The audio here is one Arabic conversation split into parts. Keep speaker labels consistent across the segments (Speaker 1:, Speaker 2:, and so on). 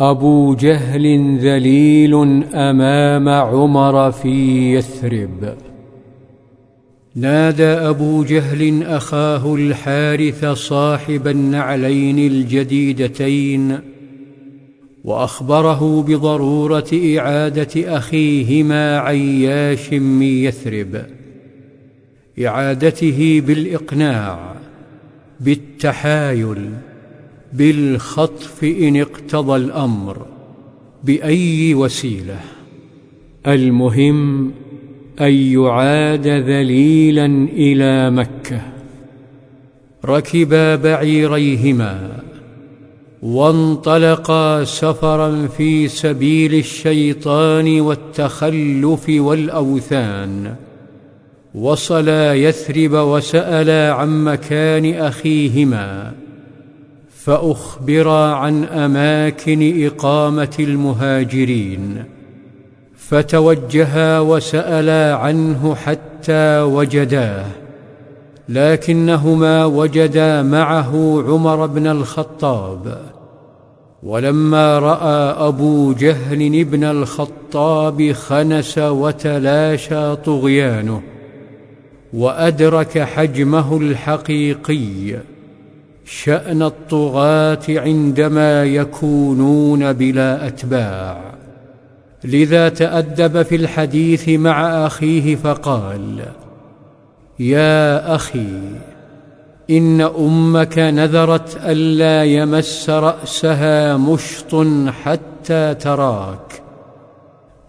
Speaker 1: أبو جهل ذليل أمام عمر في يثرب. نادى أبو جهل أخاه الحارث صاحب النعلين الجديدتين وأخبره بضرورة إعادة أخيهما عياش من يثرب. إعادته بالإقناع بالتحايل. بالخطف إن اقتضى الأمر بأي وسيلة. المهم أن يعاد ذليلا إلى مكة. ركبا بعيريهما وانطلقا سفرا في سبيل الشيطان والتخلف والأوثان. وصلا يثرب وسألا عن مكان أخيهما. فاخبرا عن أماكن إقامة المهاجرين. فتوجها وسألا عنه حتى وجداه. لكنهما وجدا معه عمر بن الخطاب. ولما رأى أبو جهل بن الخطاب خنس وتلاشى طغيانه وأدرك حجمه الحقيقي. شأن الطغاة عندما يكونون بلا أتباع. لذا تأدب في الحديث مع أخيه فقال يا أخي إن أمك نذرت الا يمس رأسها مشط حتى تراك.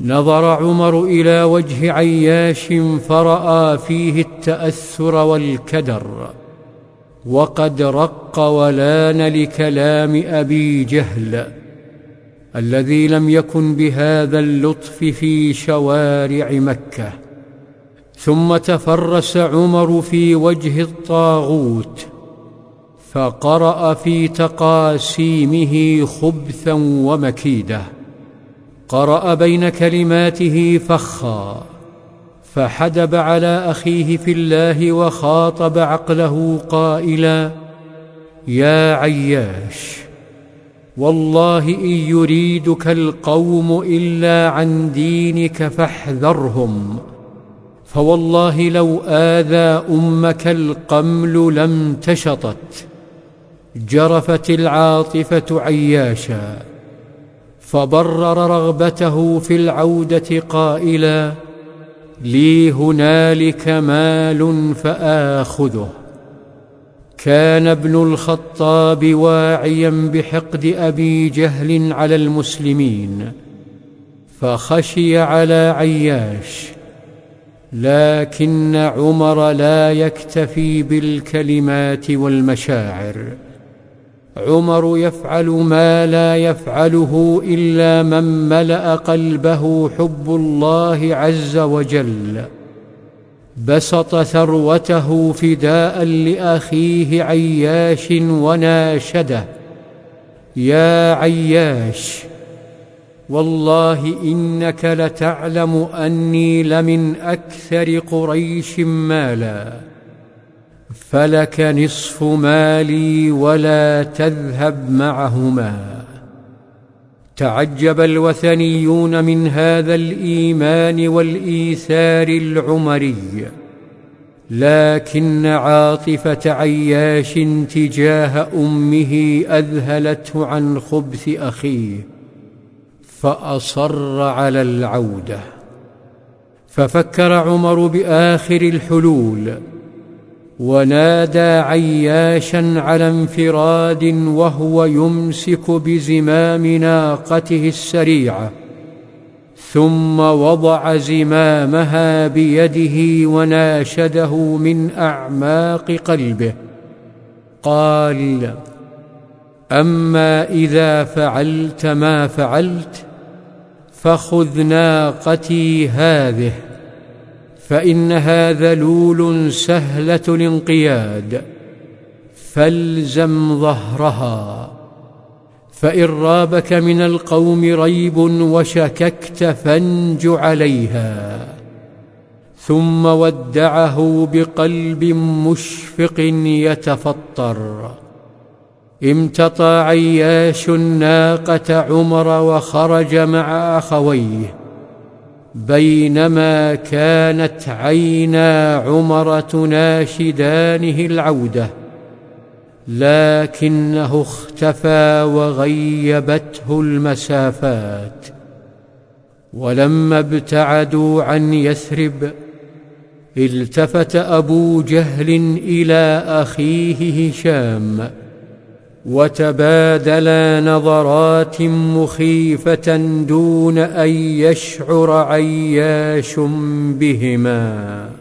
Speaker 1: نظر عمر إلى وجه عياش فرأى فيه التأثر والكدر. وقد رق ولان لكلام أبي جهل الذي لم يكن بهذا اللطف في شوارع مكة. ثم تفرس عمر في وجه الطاغوت فقرأ في تقاسيمه خبثا ومكيده قرأ بين كلماته فخا فحدب على أخيه في الله وخاطب عقله قائلا يا عياش والله إن يريدك القوم إلا عن دينك فاحذرهم فوالله لو آذى أمك القمل لم تشطت جرفت العاطفة عياشا فبرر رغبته في العودة قائلا لي هنالك مال فآخذه. كان ابن الخطاب واعيا بحقد أبي جهل على المسلمين فخشي على عياش لكن عمر لا يكتفي بالكلمات والمشاعر. عمر يفعل ما لا يفعله إلا من ملأ قلبه حب الله عز وجل. بسط ثروته فداء لأخيه عياش وناشده. يا عياش والله إنك لتعلم أني لمن أكثر قريش مالا. فلك نصف مالي ولا تذهب معهما. تعجب الوثنيون من هذا الإيمان والإيثار العمري. لكن عاطفة عياش تجاه أمه اذهلته عن خبث أخيه فأصر على العودة. ففكر عمر بآخر الحلول ونادى عياشا على انفراد وهو يمسك بزمام ناقته السريعة ثم وضع زمامها بيده وناشده من أعماق قلبه. قال أما إذا فعلت ما فعلت فخذ ناقتي هذه. فانها ذلول سهلة الانقياد فالزم ظهرها. فإن رابك من القوم ريب وشككت فانج عليها. ثم ودعه بقلب مشفق يتفطر. امتطى عياش ناقه عمر وخرج مع أخويه. بينما كانت عينا عمر تناشدانه العودة لكنه اختفى وغيبته المسافات ولما ابتعدوا عن يثرب التفت أبو جهل إلى أخيه هشام. وتبادلا نظرات مخيفة دون أن يشعر عياش بهما.